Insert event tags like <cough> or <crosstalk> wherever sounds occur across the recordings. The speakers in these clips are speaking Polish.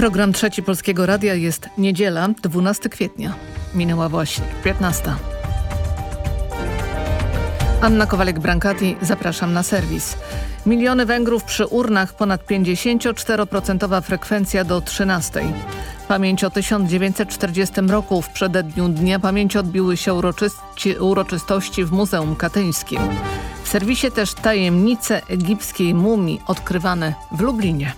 Program Trzeci Polskiego Radia jest niedziela, 12 kwietnia. Minęła właśnie 15. Anna Kowalek-Brankati, zapraszam na serwis. Miliony Węgrów przy urnach, ponad 54% frekwencja do 13. Pamięć o 1940 roku. W przededniu Dnia Pamięci odbiły się uroczystości w Muzeum Katyńskim. W serwisie też tajemnice egipskiej mumii odkrywane w Lublinie.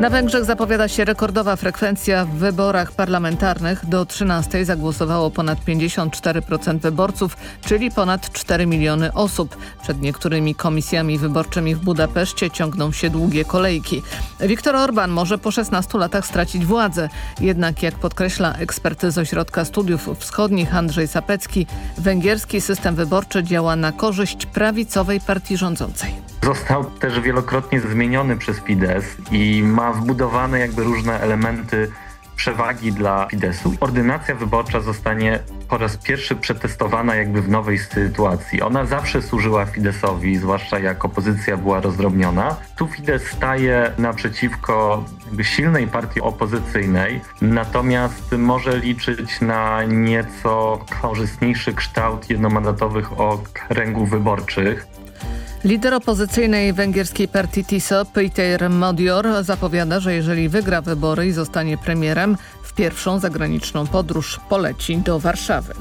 Na Węgrzech zapowiada się rekordowa frekwencja w wyborach parlamentarnych. Do 13 zagłosowało ponad 54% wyborców, czyli ponad 4 miliony osób. Przed niektórymi komisjami wyborczymi w Budapeszcie ciągną się długie kolejki. Viktor Orban może po 16 latach stracić władzę. Jednak jak podkreśla ekspert z Ośrodka Studiów Wschodnich Andrzej Sapecki, węgierski system wyborczy działa na korzyść prawicowej partii rządzącej. Został też wielokrotnie zmieniony przez Fidesz i ma wbudowane jakby różne elementy przewagi dla Fideszu. Ordynacja wyborcza zostanie po raz pierwszy przetestowana jakby w nowej sytuacji. Ona zawsze służyła Fideszowi, zwłaszcza jak opozycja była rozdrobniona. Tu Fidesz staje naprzeciwko silnej partii opozycyjnej, natomiast może liczyć na nieco korzystniejszy kształt jednomandatowych okręgów wyborczych. Lider opozycyjnej węgierskiej partii TISO, Peter Modior, zapowiada, że jeżeli wygra wybory i zostanie premierem, w pierwszą zagraniczną podróż poleci do Warszawy.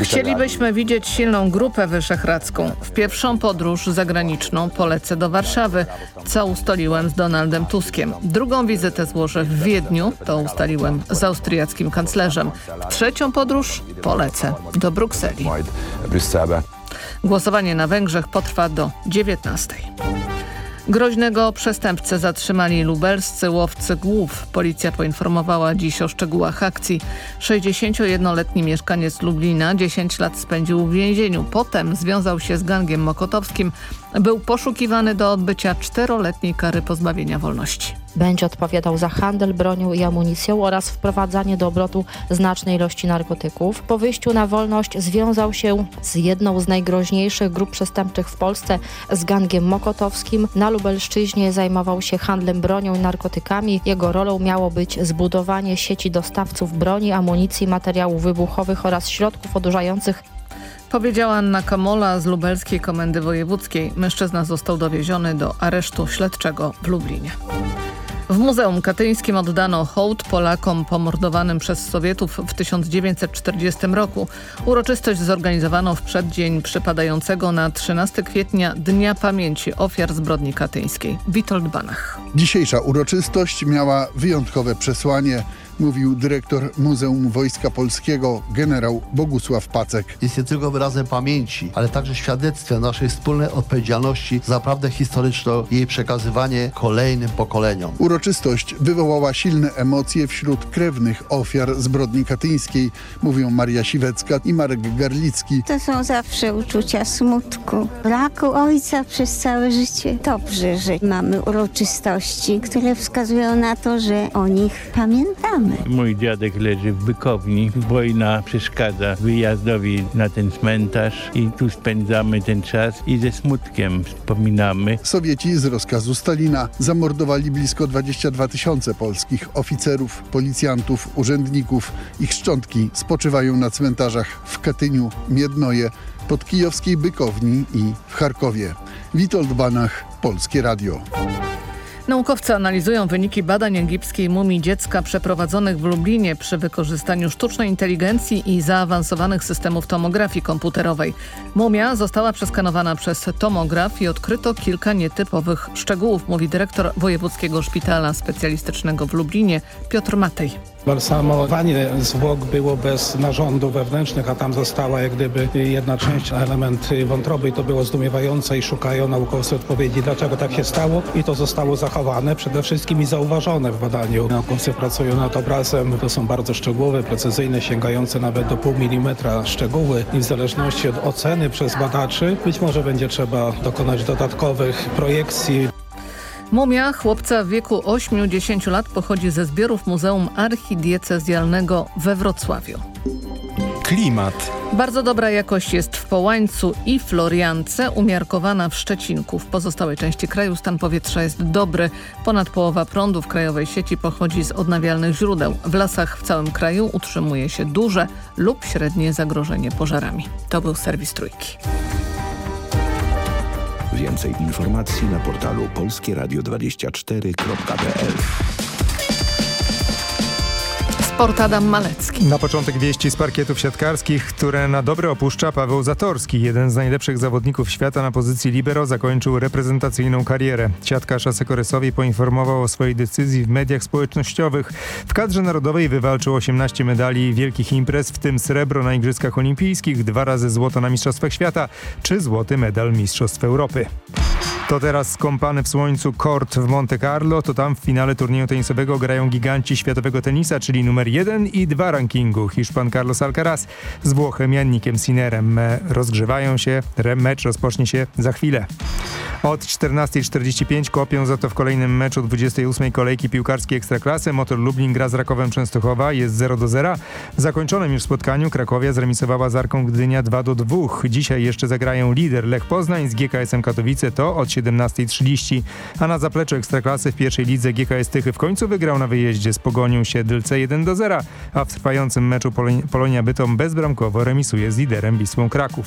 Chcielibyśmy widzieć silną grupę wyszehradzką. W pierwszą podróż zagraniczną polecę do Warszawy, co ustaliłem z Donaldem Tuskiem. Drugą wizytę złożę w Wiedniu, to ustaliłem z austriackim kanclerzem. W trzecią podróż polecę do Brukseli. Głosowanie na Węgrzech potrwa do 19. Groźnego przestępcę zatrzymali lubelscy łowcy głów. Policja poinformowała dziś o szczegółach akcji. 61-letni mieszkaniec Lublina 10 lat spędził w więzieniu. Potem związał się z gangiem mokotowskim. Był poszukiwany do odbycia czteroletniej kary pozbawienia wolności. Będzie odpowiadał za handel bronią i amunicją oraz wprowadzanie do obrotu znacznej ilości narkotyków. Po wyjściu na wolność związał się z jedną z najgroźniejszych grup przestępczych w Polsce, z gangiem mokotowskim. Na Lubelszczyźnie zajmował się handlem bronią i narkotykami. Jego rolą miało być zbudowanie sieci dostawców broni, amunicji, materiałów wybuchowych oraz środków odurzających Powiedziała Anna Kamola z Lubelskiej Komendy Wojewódzkiej. Mężczyzna został dowieziony do aresztu śledczego w Lublinie. W Muzeum Katyńskim oddano hołd Polakom pomordowanym przez Sowietów w 1940 roku. Uroczystość zorganizowano w przeddzień przypadającego na 13 kwietnia Dnia Pamięci Ofiar Zbrodni Katyńskiej. Witold Banach. Dzisiejsza uroczystość miała wyjątkowe przesłanie mówił dyrektor Muzeum Wojska Polskiego generał Bogusław Pacek. Jest nie tylko wyrazem pamięci, ale także świadectwem naszej wspólnej odpowiedzialności za prawdę historyczną i jej przekazywanie kolejnym pokoleniom. Uroczystość wywołała silne emocje wśród krewnych ofiar zbrodni katyńskiej, mówią Maria Siwecka i Marek Garlicki. To są zawsze uczucia smutku, braku ojca przez całe życie. Dobrze, że mamy uroczystości, które wskazują na to, że o nich pamiętamy. Mój dziadek leży w Bykowni. Wojna przeszkadza wyjazdowi na ten cmentarz i tu spędzamy ten czas i ze smutkiem wspominamy. Sowieci z rozkazu Stalina zamordowali blisko 22 tysiące polskich oficerów, policjantów, urzędników. Ich szczątki spoczywają na cmentarzach w Katyniu, Miednoje, pod kijowskiej Bykowni i w Charkowie. Witold Banach, Polskie Radio. Naukowcy analizują wyniki badań egipskiej mumii dziecka przeprowadzonych w Lublinie przy wykorzystaniu sztucznej inteligencji i zaawansowanych systemów tomografii komputerowej. Mumia została przeskanowana przez tomograf i odkryto kilka nietypowych szczegółów, mówi dyrektor Wojewódzkiego Szpitala Specjalistycznego w Lublinie Piotr Matej. Balsamowanie zwłok było bez narządów wewnętrznych, a tam została jak gdyby jedna część, element wątroby i to było zdumiewające i szukają naukowcy odpowiedzi, dlaczego tak się stało i to zostało zachowane przede wszystkim i zauważone w badaniu. Naukowcy pracują nad obrazem, to są bardzo szczegółowe, precyzyjne, sięgające nawet do pół milimetra szczegóły i w zależności od oceny przez badaczy być może będzie trzeba dokonać dodatkowych projekcji. Mumia chłopca w wieku 8-10 lat pochodzi ze zbiorów Muzeum Archidiecezjalnego we Wrocławiu. Klimat. Bardzo dobra jakość jest w Połańcu i Floriance, umiarkowana w Szczecinku. W pozostałej części kraju stan powietrza jest dobry. Ponad połowa prądu w krajowej sieci pochodzi z odnawialnych źródeł. W lasach w całym kraju utrzymuje się duże lub średnie zagrożenie pożarami. To był serwis Trójki. Więcej informacji na portalu polskieradio24.pl Sport Adam Malecki. Na początek wieści z parkietów siatkarskich, które na dobre opuszcza Paweł Zatorski. Jeden z najlepszych zawodników świata na pozycji libero zakończył reprezentacyjną karierę. Siatkarz Asekoresowi poinformował o swojej decyzji w mediach społecznościowych. W kadrze narodowej wywalczył 18 medali wielkich imprez, w tym srebro na Igrzyskach Olimpijskich, dwa razy złoto na Mistrzostwach Świata, czy złoty medal Mistrzostw Europy. To teraz skąpany w słońcu kort w Monte Carlo, to tam w finale turnieju tenisowego grają giganci światowego tenisa, czyli numer 1 i 2 rankingu. Hiszpan Carlos Alcaraz z Włochem Jannikiem Sinerem rozgrzewają się. Mecz rozpocznie się za chwilę. Od 14.45 kopią za to w kolejnym meczu 28. kolejki piłkarskiej Ekstraklasy. Motor Lublin gra z Rakowem Częstochowa, jest 0 do 0. W zakończonym już spotkaniu Krakowia zremisowała z Arką Gdynia 2 do 2. Dzisiaj jeszcze zagrają lider Lech Poznań z GKS-em Katowice, to od 17.30. A na zapleczu Ekstraklasy w pierwszej lidze GKS Tychy w końcu wygrał na wyjeździe z Pogonią Siedlce 1 do 0, a w trwającym meczu Polonia Bytom bezbramkowo remisuje z liderem Wisłą Kraków.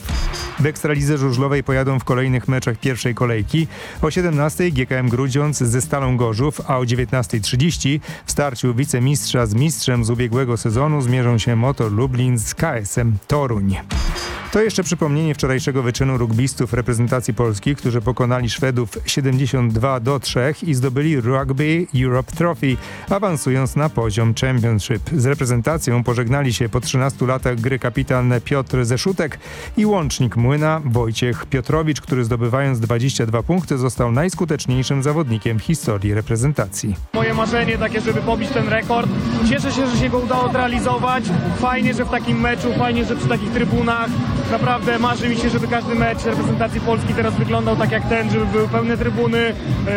W Ekstralidze żużlowej pojadą w kolejnych meczach pierwszej kolejki. O 17 GKM Grudziądz ze Stalą Gorzów, a o 19.30 w starciu wicemistrza z mistrzem z ubiegłego sezonu zmierzą się Motor Lublin z KSM Toruń. To jeszcze przypomnienie wczorajszego wyczynu rugbystów reprezentacji Polski, którzy pokonali Szwedów 72 do 3 i zdobyli Rugby Europe Trophy, awansując na poziom Championship. Z reprezentacją pożegnali się po 13 latach gry kapitan Piotr Zeszutek i łącznik Młyna Wojciech Piotrowicz, który zdobywając 22 punkty został najskuteczniejszym zawodnikiem w historii reprezentacji. Moje marzenie takie, żeby pobić ten rekord. Cieszę się, że się go udało zrealizować. Fajnie, że w takim meczu, fajnie, że przy takich trybunach. Naprawdę marzy mi się, żeby każdy mecz reprezentacji Polski teraz wyglądał tak jak ten, żeby były pełne trybuny,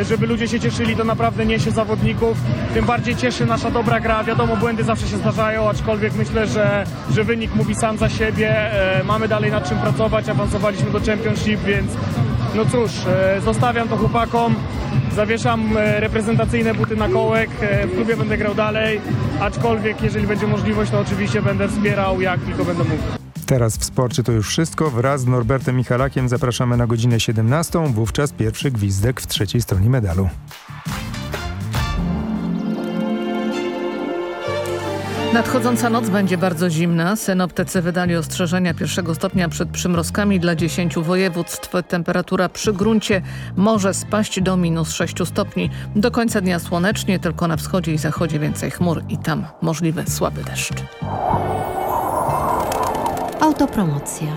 żeby ludzie się cieszyli, to naprawdę niesie zawodników. Tym bardziej cieszy nasza dobra gra. Wiadomo, błędy zawsze się zdarzają, aczkolwiek myślę, że, że wynik mówi sam za siebie. Mamy dalej nad czym pracować, awansowaliśmy do Championship, więc no cóż, zostawiam to chłopakom. Zawieszam reprezentacyjne buty na kołek, w klubie będę grał dalej, aczkolwiek jeżeli będzie możliwość, to oczywiście będę wspierał jak tylko będę mógł. Teraz w sporcie to już wszystko. Wraz z Norbertem Michalakiem zapraszamy na godzinę 17. Wówczas pierwszy gwizdek w trzeciej stronie medalu. Nadchodząca noc będzie bardzo zimna. Synoptycy wydali ostrzeżenia pierwszego stopnia przed przymrozkami dla 10 województw. Temperatura przy gruncie może spaść do minus 6 stopni. Do końca dnia słonecznie, tylko na wschodzie i zachodzie więcej chmur i tam możliwy słaby deszcz. Autopromocja.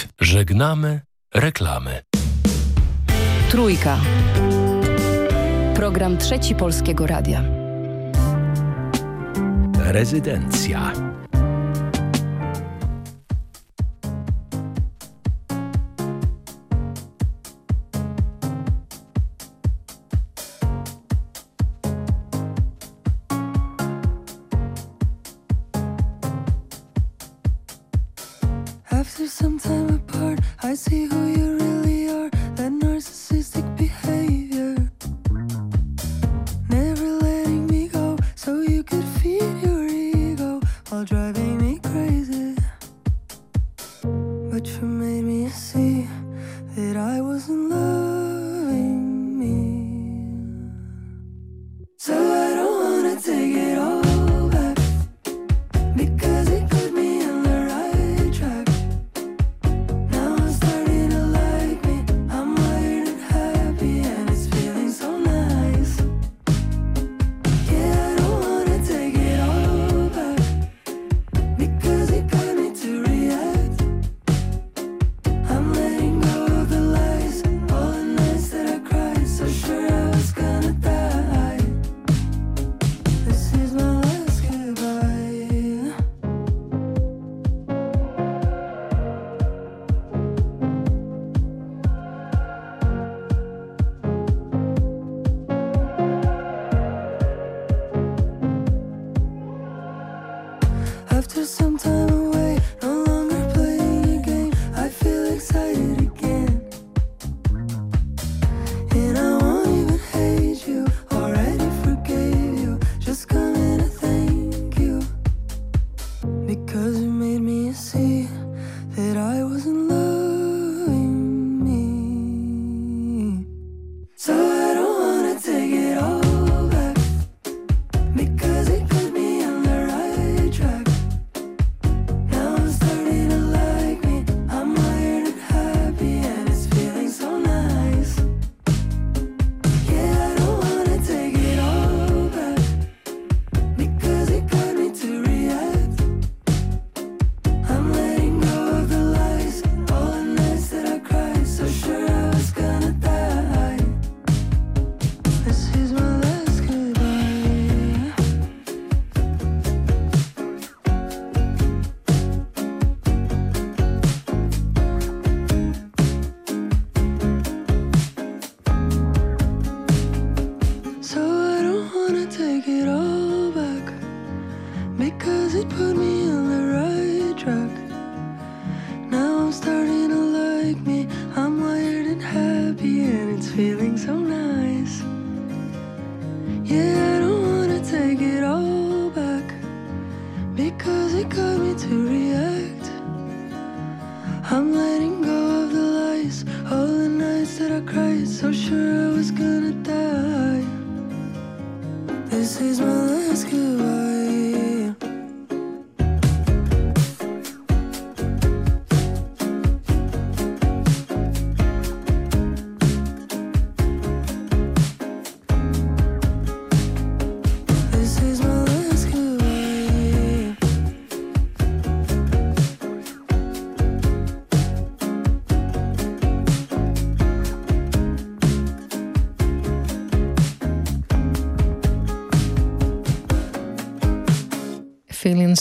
Żegnamy reklamy. Trójka. Program Trzeci Polskiego Radia. Rezydencja.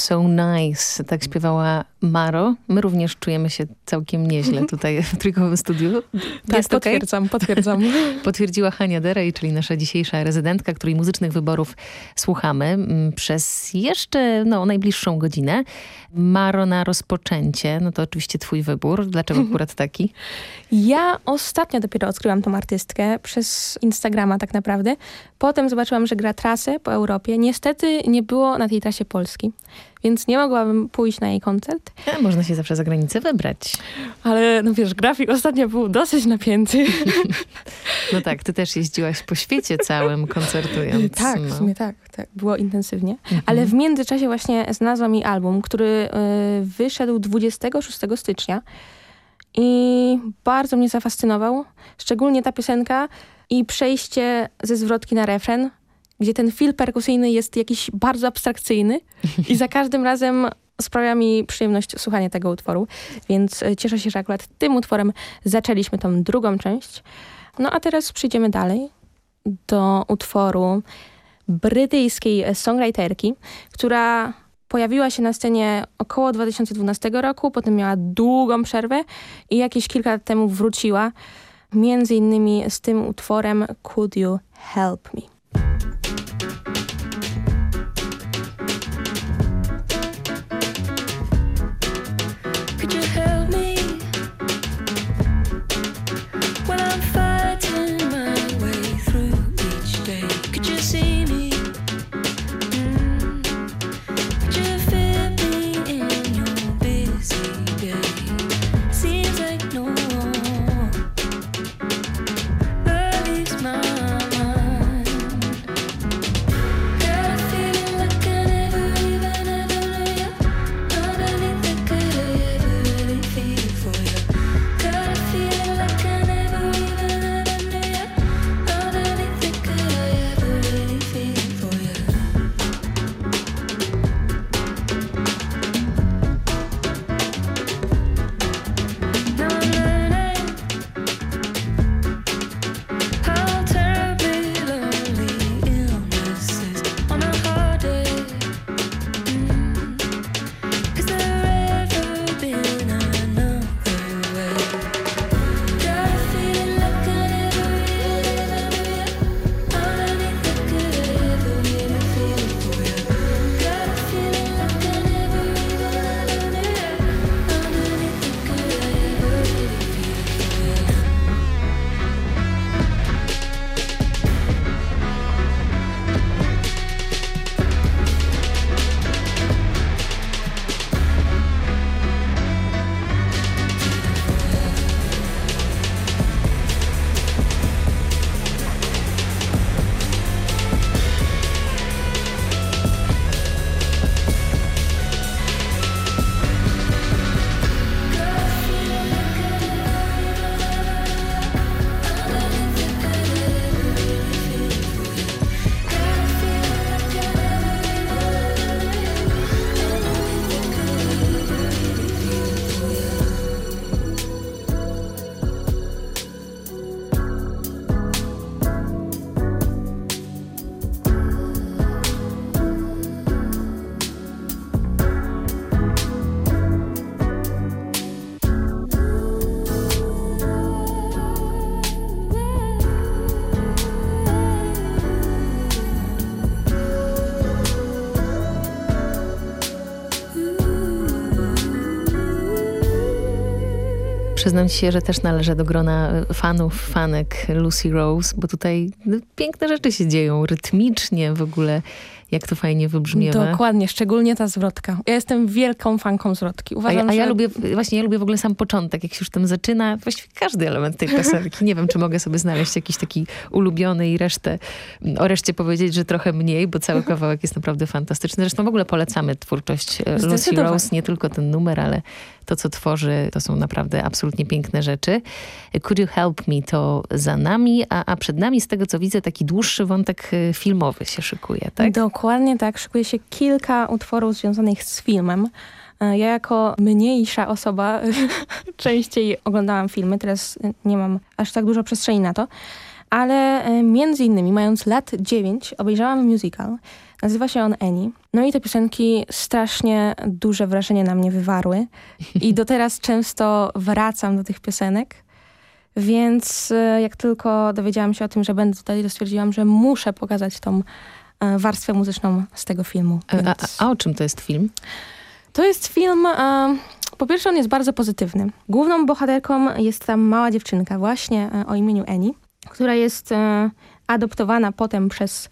So nice. Tak śpiewała Maro. My również czujemy się całkiem nieźle <laughs> tutaj w trójkowym studiu. Tak, Jest potwierdzam, potwierdzam. <laughs> Potwierdziła Hania Derej, czyli nasza dzisiejsza rezydentka, której muzycznych wyborów słuchamy mm, przez jeszcze no, najbliższą godzinę. Maro na rozpoczęcie, no to oczywiście twój wybór. Dlaczego akurat taki? Ja ostatnio dopiero odkryłam tą artystkę przez Instagrama tak naprawdę. Potem zobaczyłam, że gra trasę po Europie. Niestety nie było na tej trasie Polski, więc nie mogłabym pójść na jej koncert. A, można się zawsze za granicę wybrać. Ale no wiesz, grafik ostatnio był dosyć napięty. No tak, ty też jeździłaś po świecie całym koncertując. Tak, no. w sumie tak, tak. Było intensywnie. Ale w międzyczasie właśnie znalazłam jej album, który y, wyszedł 26 stycznia i bardzo mnie zafascynował. Szczególnie ta piosenka i przejście ze zwrotki na refren, gdzie ten fil perkusyjny jest jakiś bardzo abstrakcyjny i za każdym razem sprawia mi przyjemność słuchanie tego utworu. Więc y, cieszę się, że akurat tym utworem zaczęliśmy tą drugą część. No a teraz przejdziemy dalej do utworu brytyjskiej songwriterki, która pojawiła się na scenie około 2012 roku, potem miała długą przerwę i jakieś kilka lat temu wróciła, między innymi z tym utworem Could You Help Me? Przyznam ci się, że też należę do grona fanów, fanek Lucy Rose, bo tutaj no, piękne rzeczy się dzieją, rytmicznie w ogóle jak to fajnie wybrzmiewa. Dokładnie, szczególnie ta zwrotka. Ja jestem wielką fanką zwrotki. Uważam, a, ja, a ja że... lubię, właśnie ja lubię w ogóle sam początek, jak się już tam zaczyna, właściwie każdy element tej piosenki. Nie wiem, czy mogę sobie znaleźć jakiś taki ulubiony i resztę, o reszcie powiedzieć, że trochę mniej, bo cały kawałek jest naprawdę fantastyczny. Zresztą w ogóle polecamy twórczość e, Lucy Rose, nie tylko ten numer, ale to, co tworzy, to są naprawdę absolutnie piękne rzeczy. Could You Help Me to za nami, a, a przed nami z tego, co widzę, taki dłuższy wątek e, filmowy się szykuje, tak? Dokładnie tak. Szykuje się kilka utworów związanych z filmem. E, Ja jako mniejsza osoba <laughs> częściej oglądałam filmy, teraz nie mam aż tak dużo przestrzeni na to, ale e, między innymi mając lat 9 obejrzałam musical. Nazywa się on Annie. No i te piosenki strasznie duże wrażenie na mnie wywarły i do teraz często wracam do tych piosenek. Więc e, jak tylko dowiedziałam się o tym, że będę tutaj, to stwierdziłam, że muszę pokazać tą e, warstwę muzyczną z tego filmu. A, a, a o czym to jest film? To jest film, e, po pierwsze on jest bardzo pozytywny. Główną bohaterką jest tam mała dziewczynka właśnie e, o imieniu Annie, która jest e, adoptowana potem przez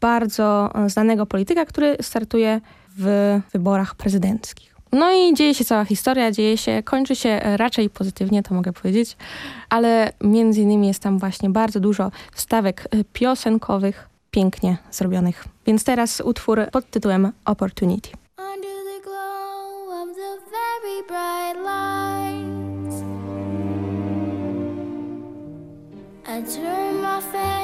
bardzo e, znanego polityka, który startuje w wyborach prezydenckich. No i dzieje się cała historia, dzieje się, kończy się raczej pozytywnie, to mogę powiedzieć, ale między innymi jest tam właśnie bardzo dużo wstawek e, piosenkowych, pięknie zrobionych. Więc teraz utwór pod tytułem Opportunity. I turn my face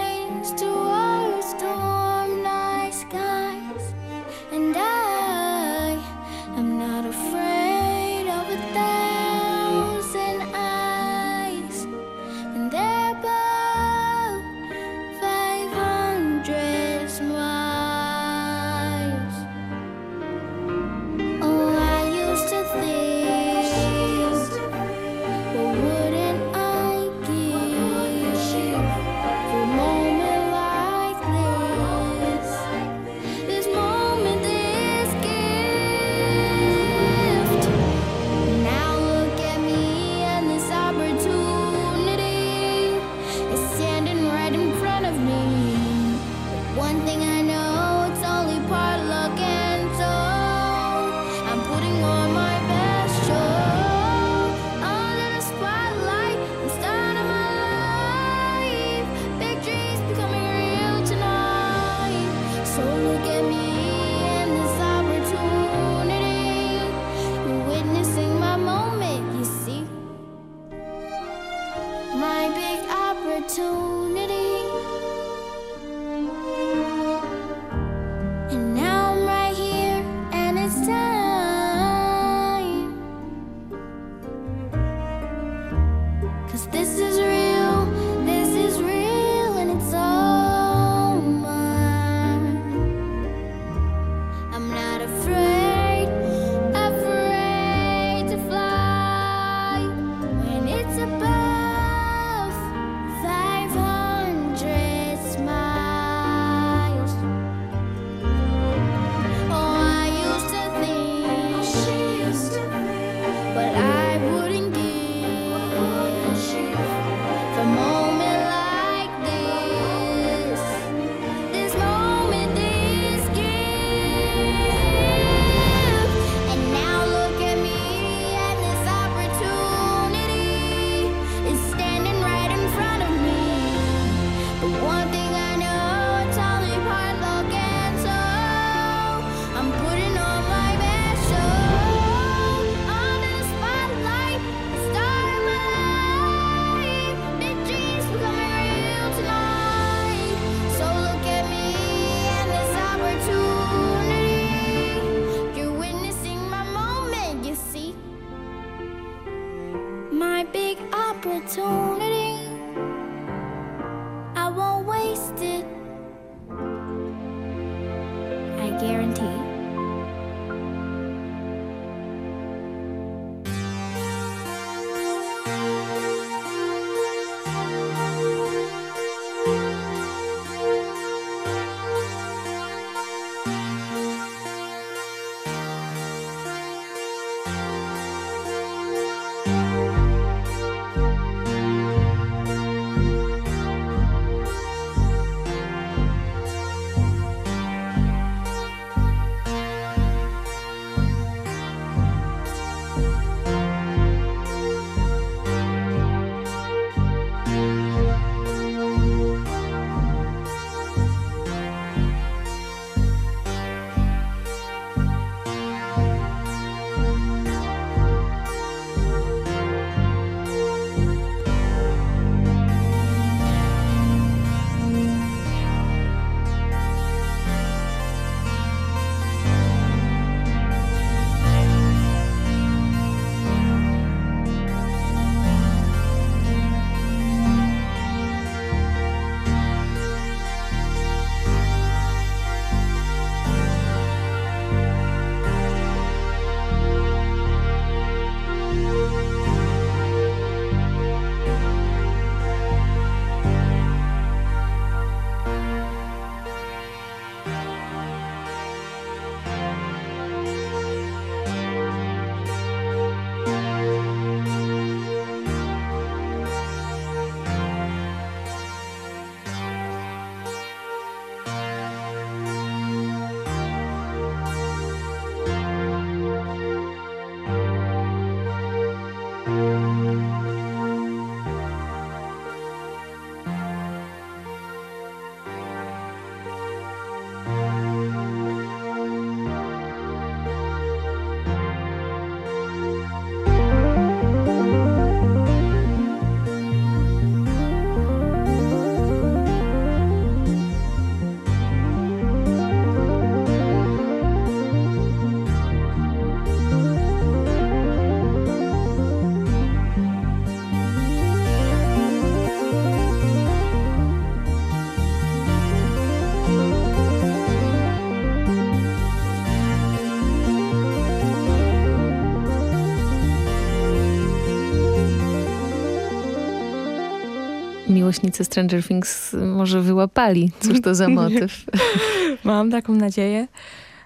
Miłośnicy Stranger Things może wyłapali, cóż to za motyw. <laughs> Mam taką nadzieję.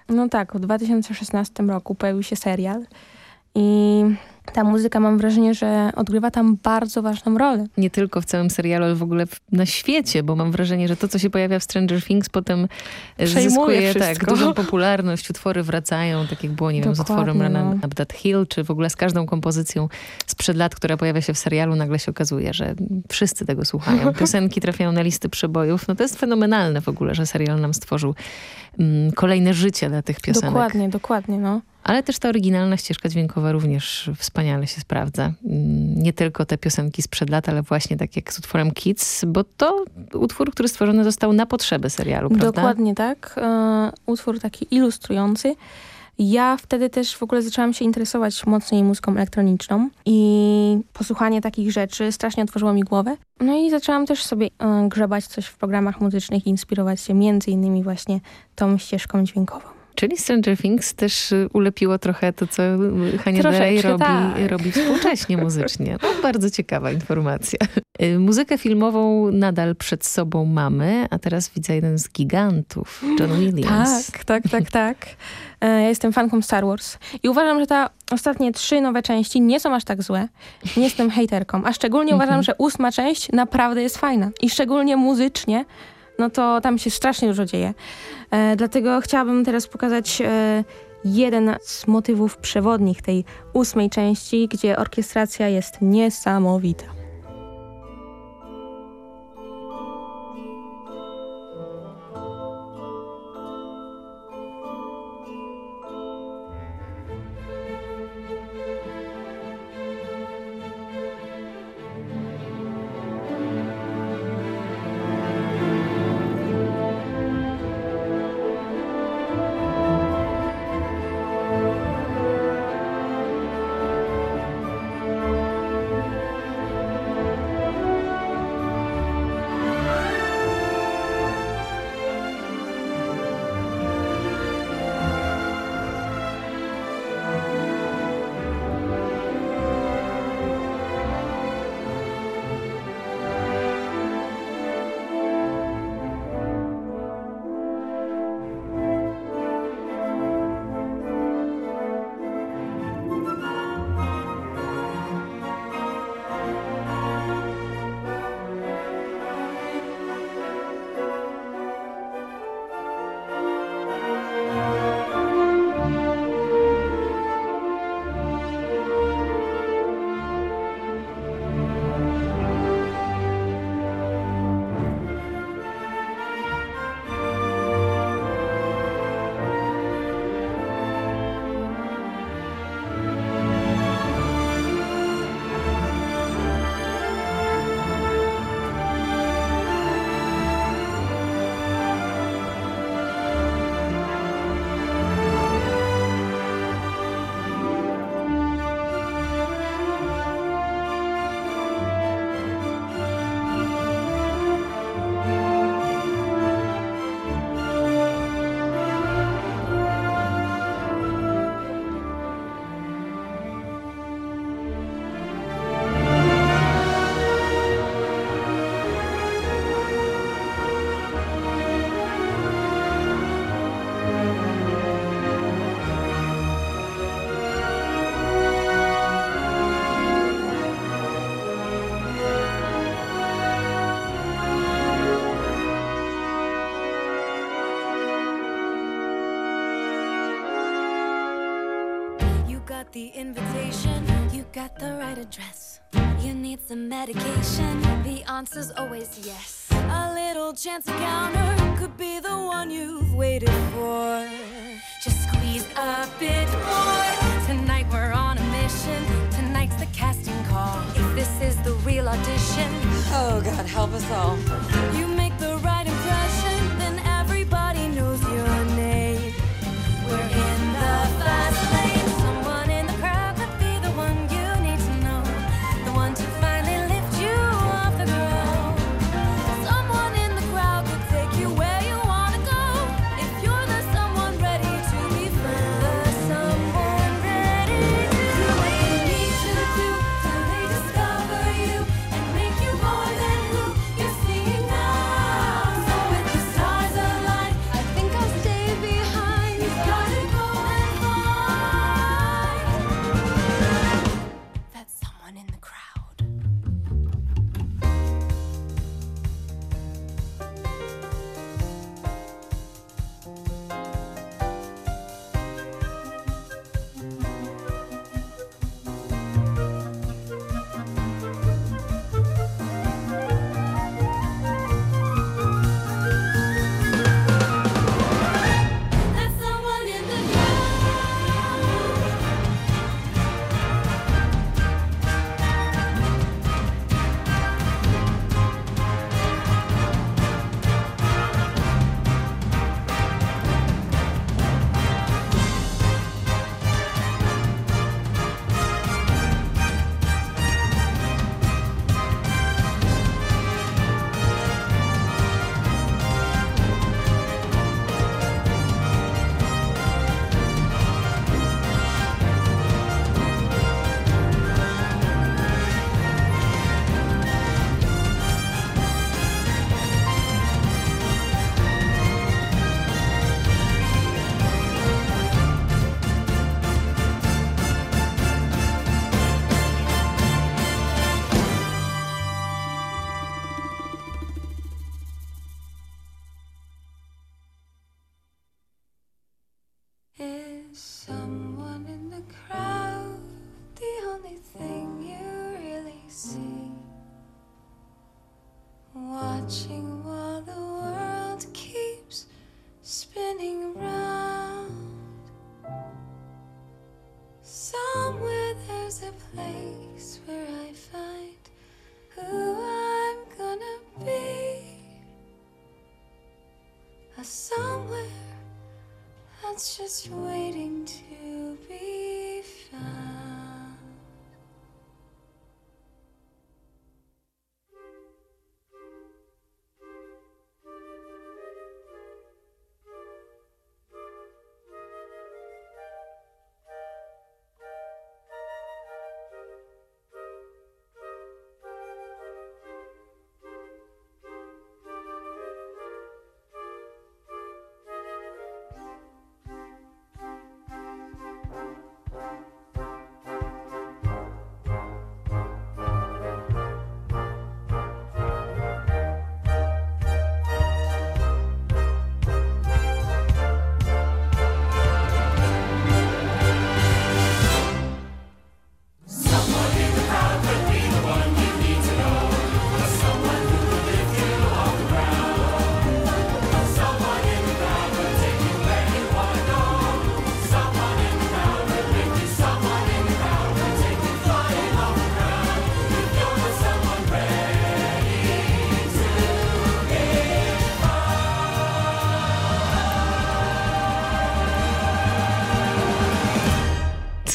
No tak, w 2016 roku pojawił się serial i ta muzyka mam wrażenie, że odgrywa tam bardzo ważną rolę. Nie tylko w całym serialu, ale w ogóle na świecie, bo mam wrażenie, że to, co się pojawia w Stranger Things potem e, Przejmuje zyskuje tak, wszystko. dużą popularność, utwory wracają, tak jak było, nie wiem, z Dokładnie, utworem no. Run Up That Hill, czy w ogóle z każdą kompozycją sprzed lat, która pojawia się w serialu, nagle się okazuje, że wszyscy tego słuchają. <laughs> Piosenki trafiają na listy przebojów. No to jest fenomenalne w ogóle, że serial nam stworzył mm, kolejne życie dla tych piosenek. Dokładnie, dokładnie, no. Ale też ta oryginalna ścieżka dźwiękowa również wspaniale się sprawdza. Mm, Nie tylko te piosenki sprzed lat, ale właśnie tak jak z utworem Kids, bo to utwór, który stworzony został na potrzeby serialu, prawda? Dokładnie tak. E, utwór taki ilustrujący. Ja wtedy też w ogóle zaczęłam się interesować mocniej muzyką elektroniczną i posłuchanie takich rzeczy strasznie otworzyło mi głowę. No i zaczęłam też sobie e, grzebać coś w programach muzycznych i inspirować się między innymi właśnie tą ścieżką dźwiękową. Czyli Stranger Things też y, ulepiło trochę to, co Hania Troszeczkę robi, tak. robi współcześnie muzycznie. <laughs> No, bardzo ciekawa informacja. Y, Muzykę filmową nadal przed sobą mamy, a teraz widzę jeden z gigantów, John Williams. Tak, tak, tak, tak. E, Ja jestem fanką Star Wars i uważam, że te ostatnie trzy nowe części nie są aż tak złe. Nie jestem hejterką, a szczególnie Mhm. uważam, że ósma część naprawdę jest fajna i szczególnie muzycznie, no to tam się strasznie dużo dzieje. E, dlatego chciałabym teraz pokazać e, jeden z motywów przewodnich tej ósmej części, gdzie orkiestracja jest niesamowita. The invitation, you got the right address. You need some medication, the answer's always yes. A little chance encounter could be the one you've waited for. Just squeeze a bit more. Tonight we're on a mission, tonight's the casting call. If this is the real audition, oh God, help us all. You make that's just waiting to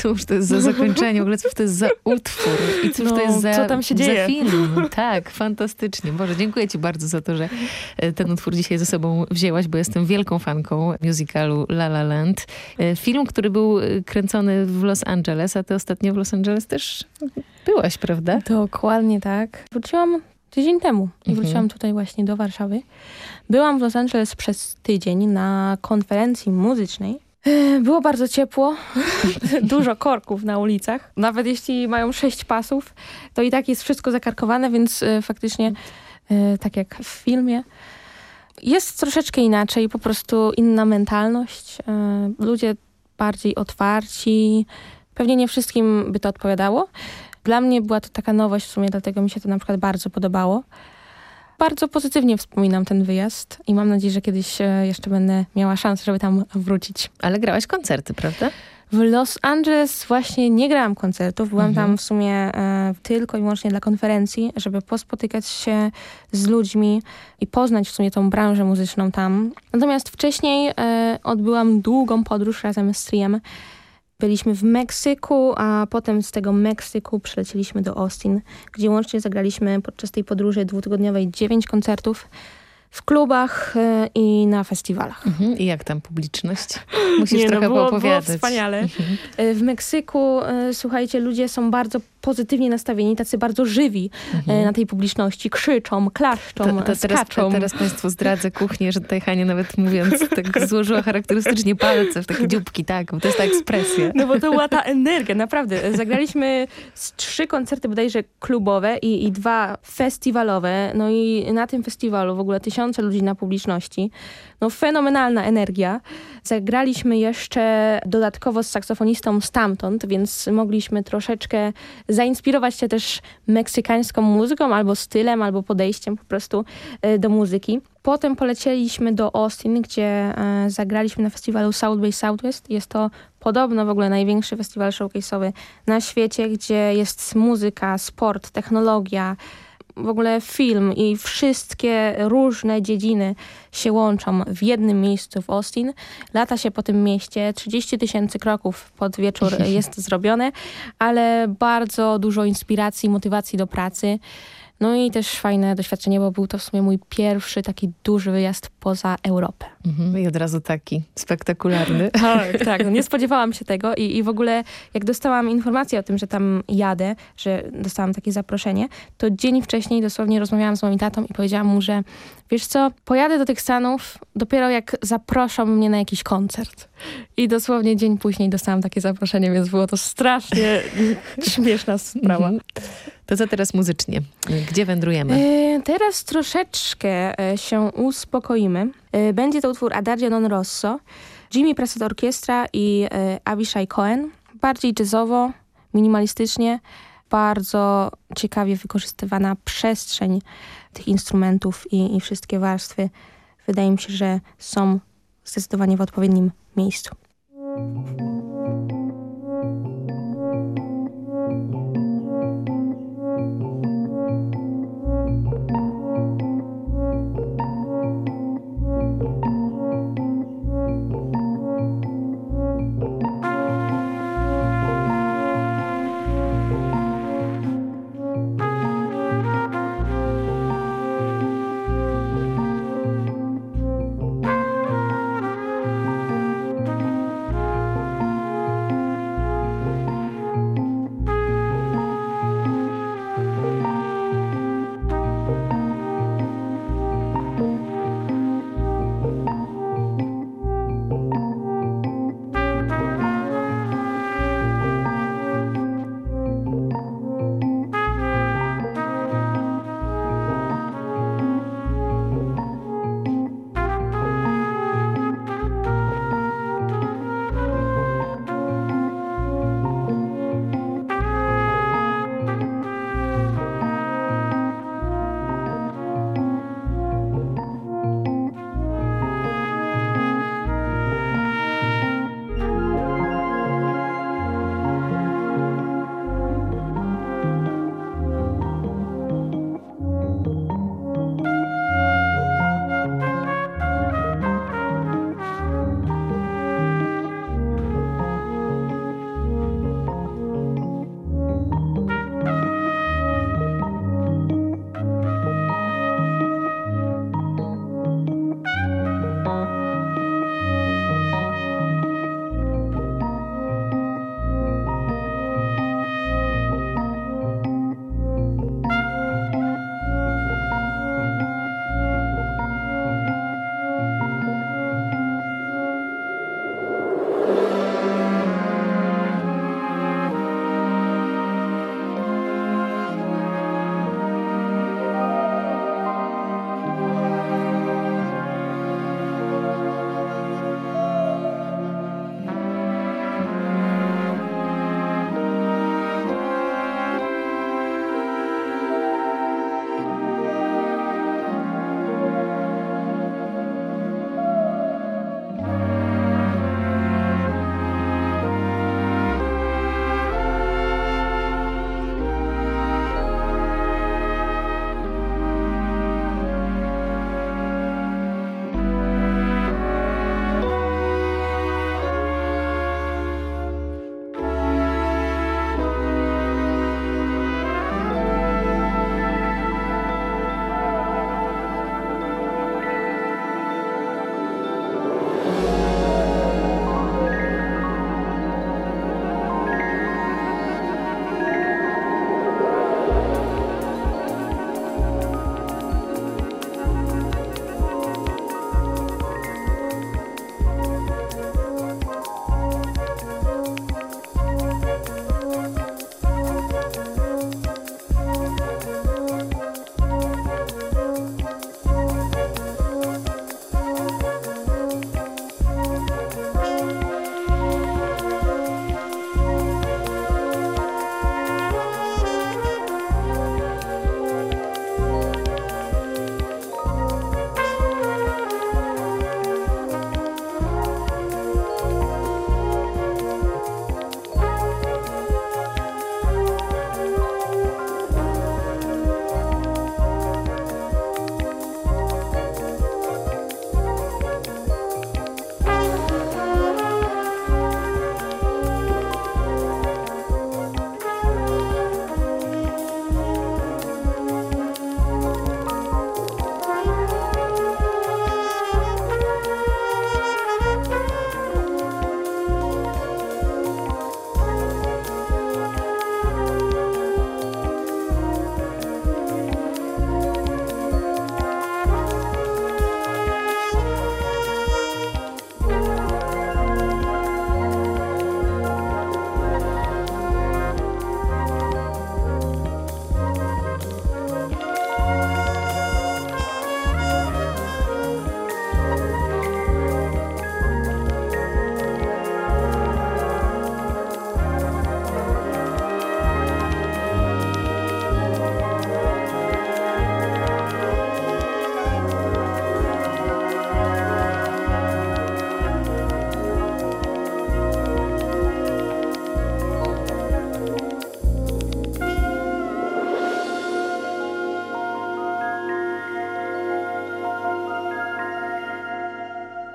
Cóż to jest za zakończenie, w ogóle cóż to jest za utwór i cóż No, to jest za, co tam się za dzieje? film. Tak, fantastycznie. Boże, dziękuję ci bardzo za to, że e, ten utwór dzisiaj ze sobą wzięłaś, bo jestem wielką fanką musicalu La La Land. E, Film, który był e, kręcony w Los Angeles, a ty ostatnio w Los Angeles też byłaś, prawda? Dokładnie tak. Wróciłam tydzień temu i Mhm. wróciłam tutaj właśnie do Warszawy. Byłam w Los Angeles przez tydzień na konferencji muzycznej. E, Było bardzo ciepło, <laughs> dużo korków na ulicach. Nawet jeśli mają sześć pasów, to i tak jest wszystko zakarkowane, więc e, faktycznie e, tak jak w filmie. Jest troszeczkę inaczej, po prostu inna mentalność. Ludzie bardziej otwarci. Pewnie nie wszystkim by to odpowiadało. Dla mnie była to taka nowość w sumie, dlatego mi się to na przykład bardzo podobało. Bardzo pozytywnie wspominam ten wyjazd i mam nadzieję, że kiedyś e, jeszcze będę miała szansę, żeby tam wrócić. Ale grałaś koncerty, prawda? W Los Angeles właśnie nie grałam koncertów. Byłam Mhm. tam w sumie e, tylko i wyłącznie dla konferencji, żeby pospotykać się z ludźmi i poznać w sumie tą branżę muzyczną tam. Natomiast wcześniej e, odbyłam długą podróż razem z Triem. Byliśmy w Meksyku, a potem z tego Meksyku przylecieliśmy do Austin, gdzie łącznie zagraliśmy podczas tej podróży dwutygodniowej dziewięć koncertów w klubach e, i na festiwalach. Mhm. I jak tam publiczność? <laughs> Musisz Nie, no, trochę było, poopowiadać. Było wspaniale. Mhm. E, W Meksyku, e, słuchajcie, ludzie są bardzo pozytywnie nastawieni, tacy bardzo żywi Mhm. na tej publiczności. Krzyczą, klaszczą, To, to teraz, skaczą. teraz Państwu zdradzę kuchnię, że tutaj Hania nawet mówiąc <laughs> tak złożyła charakterystycznie palce w takie dzióbki, tak, bo to jest ta ekspresja. No bo to była ta <laughs> energia, naprawdę. Zagraliśmy z trzy koncerty bodajże klubowe i, i dwa festiwalowe. No i na tym festiwalu w ogóle tysiące ludzi na publiczności. No fenomenalna energia. Zagraliśmy jeszcze dodatkowo z saksofonistą stamtąd, więc mogliśmy troszeczkę zainspirować się też meksykańską muzyką, albo stylem, albo podejściem po prostu e, do muzyki. Potem polecieliśmy do Austin, gdzie e, zagraliśmy na festiwalu South by Southwest. Jest to podobno w ogóle największy festiwal showcase'owy na świecie, gdzie jest muzyka, sport, technologia, w ogóle film i wszystkie różne dziedziny się łączą w jednym miejscu w Austin. Lata się po tym mieście, 30 tysięcy kroków pod wieczór <laughs> jest zrobione, ale bardzo dużo inspiracji, motywacji do pracy. No i też fajne doświadczenie, bo był to w sumie mój pierwszy taki duży wyjazd poza Europę. Mhm. I od razu taki spektakularny. <laughs> Tak, <laughs> tak. No nie spodziewałam się tego i, i w ogóle jak dostałam informację o tym, że tam jadę, że dostałam takie zaproszenie, to dzień wcześniej dosłownie rozmawiałam z moim tatą i powiedziałam mu, że wiesz co, pojadę do tych Stanów dopiero jak zaproszą mnie na jakiś koncert. I dosłownie dzień później dostałam takie zaproszenie, więc było to strasznie <laughs> śmieszna sprawa. Mhm. To co teraz muzycznie? Gdzie wędrujemy? E, teraz troszeczkę e, się uspokoimy. E, będzie to utwór Adagio non rosso, Jimmy Preset Orkiestra i e, Avishai Cohen. Bardziej jazzowo, minimalistycznie, bardzo ciekawie wykorzystywana przestrzeń tych instrumentów i, i wszystkie warstwy. Wydaje mi się, że są zdecydowanie w odpowiednim miejscu.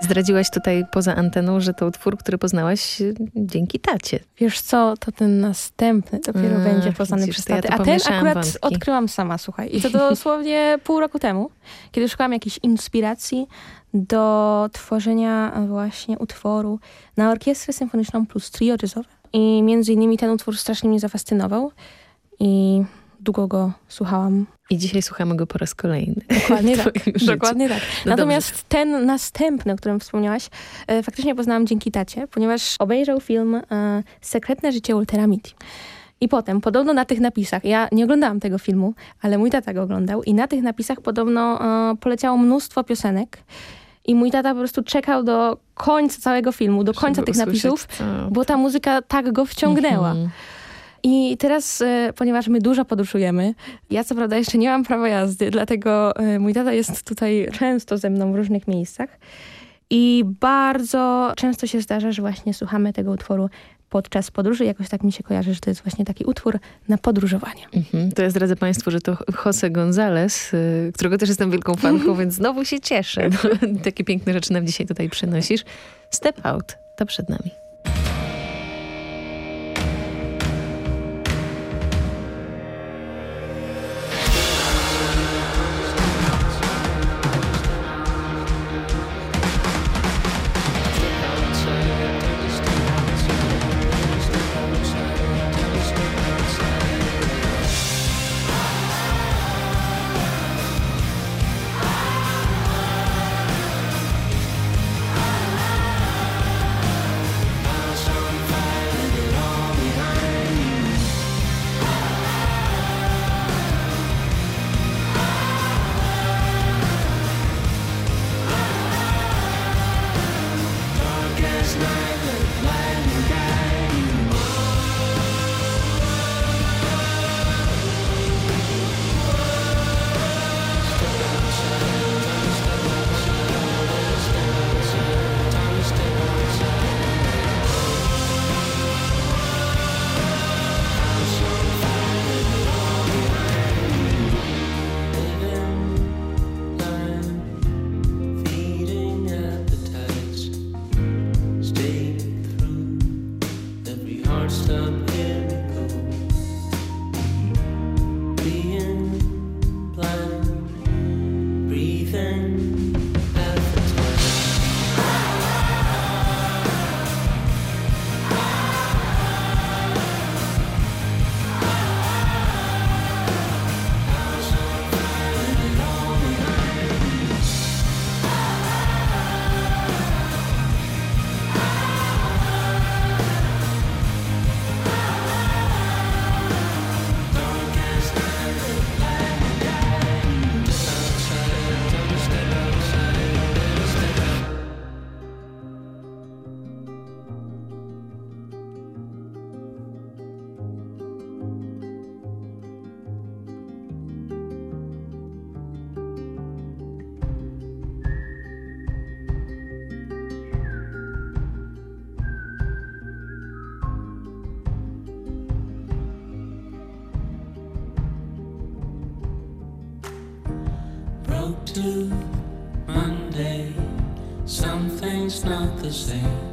Zdradziłaś tutaj poza anteną, że to utwór, który poznałaś y, dzięki tacie. Wiesz co, to ten następny dopiero A, będzie poznany widzisz, przez ja tatę. tu A ten akurat wątki. odkryłam sama, słuchaj. I to dosłownie <laughs> pół roku temu, kiedy szukałam jakiejś inspiracji do tworzenia właśnie utworu na orkiestrę symfoniczną plus trio jazzowe. I między innymi ten utwór strasznie mnie zafascynował i długo go słuchałam. I dzisiaj słuchamy go po raz kolejny. Dokładnie <laughs> tak. Dokładnie tak. No Natomiast ten następny, o którym wspomniałaś, e, faktycznie poznałam dzięki tacie, ponieważ obejrzał film e, Sekretne życie Waltera Mitty. I potem, podobno na tych napisach, ja nie oglądałam tego filmu, ale mój tata go oglądał i na tych napisach podobno e, poleciało mnóstwo piosenek i mój tata po prostu czekał do końca całego filmu, do końca Żeby tych napisów, całe. bo ta muzyka tak go wciągnęła. Mhm. I teraz, e, ponieważ my dużo podróżujemy, ja co prawda jeszcze nie mam prawa jazdy, dlatego e, mój tata jest tutaj często ze mną w różnych miejscach. I bardzo często się zdarza, że właśnie słuchamy tego utworu podczas podróży. Jakoś tak mi się kojarzy, że to jest właśnie taki utwór na podróżowanie. Mhm. To ja zdradzę Państwu, że to Jose González, y, którego też jestem wielką fanką, <laughs> więc znowu się cieszę. No, takie piękne rzeczy nam dzisiaj tutaj przynosisz. Step Out, to przed nami. same.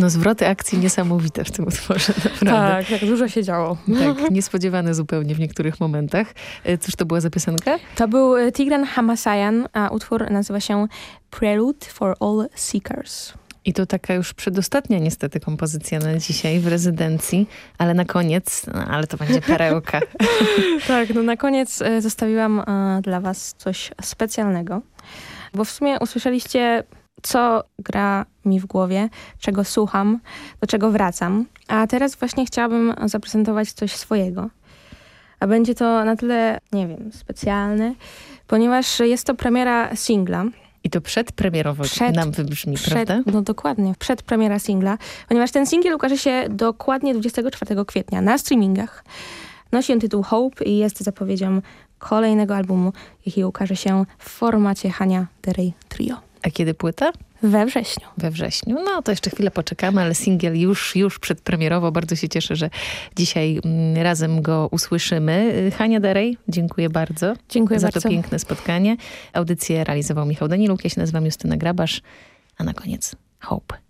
No zwroty akcji niesamowite w tym utworze, <laughs> naprawdę. Tak, tak, dużo się działo. Tak, niespodziewane zupełnie w niektórych momentach. E, Cóż to była za piosenka? To był e, Tigran Hamasayan, a utwór nazywa się Prelude for All Seekers. I to taka już przedostatnia niestety kompozycja na dzisiaj w rezydencji, ale na koniec, no, ale to będzie perełka. <laughs> tak, no na koniec e, zostawiłam dla was coś specjalnego, bo w sumie usłyszeliście, co gra mi w głowie, czego słucham, do czego wracam, a teraz właśnie chciałabym zaprezentować coś swojego. A będzie to na tyle, nie wiem, specjalne, ponieważ jest to premiera singla, I to przedpremierowo Przed- nam wybrzmi, przed, prawda? No dokładnie, przedpremiera singla, ponieważ ten singiel ukaże się dokładnie 24 kwietnia na streamingach. Nosi on tytuł Hope i jest zapowiedzią kolejnego albumu, jaki ukaże się w formacie Hania Derej Trio. A kiedy płyta? We wrześniu. We wrześniu. No to jeszcze chwilę poczekamy, ale singiel już, już przedpremierowo. Bardzo się cieszę, że dzisiaj mm, razem go usłyszymy. Hania Derej, dziękuję bardzo. Dziękuję za bardzo. to piękne spotkanie. Audycję realizował Michał Daniluk. Ja się nazywam Justyna Grabasz. A na koniec Hope.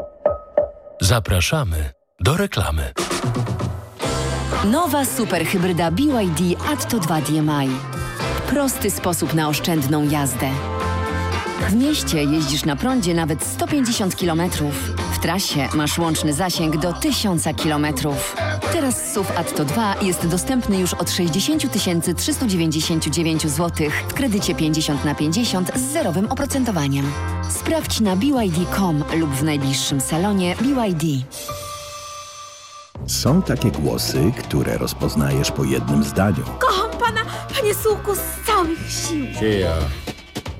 Zapraszamy do reklamy. Nowa superhybryda BYD Atto 2 DMI. Prosty sposób na oszczędną jazdę. W mieście jeździsz na prądzie nawet 150 km. W trasie masz łączny zasięg do 1000 km. Teraz SUV Atto 2 jest dostępny już od 60 399 zł w kredycie 50 na 50 z zerowym oprocentowaniem. Sprawdź na BYD.com lub w najbliższym salonie BYD. Są takie głosy, które rozpoznajesz po jednym zdaniu. Kocham pana, panie Sułku, z całych sił.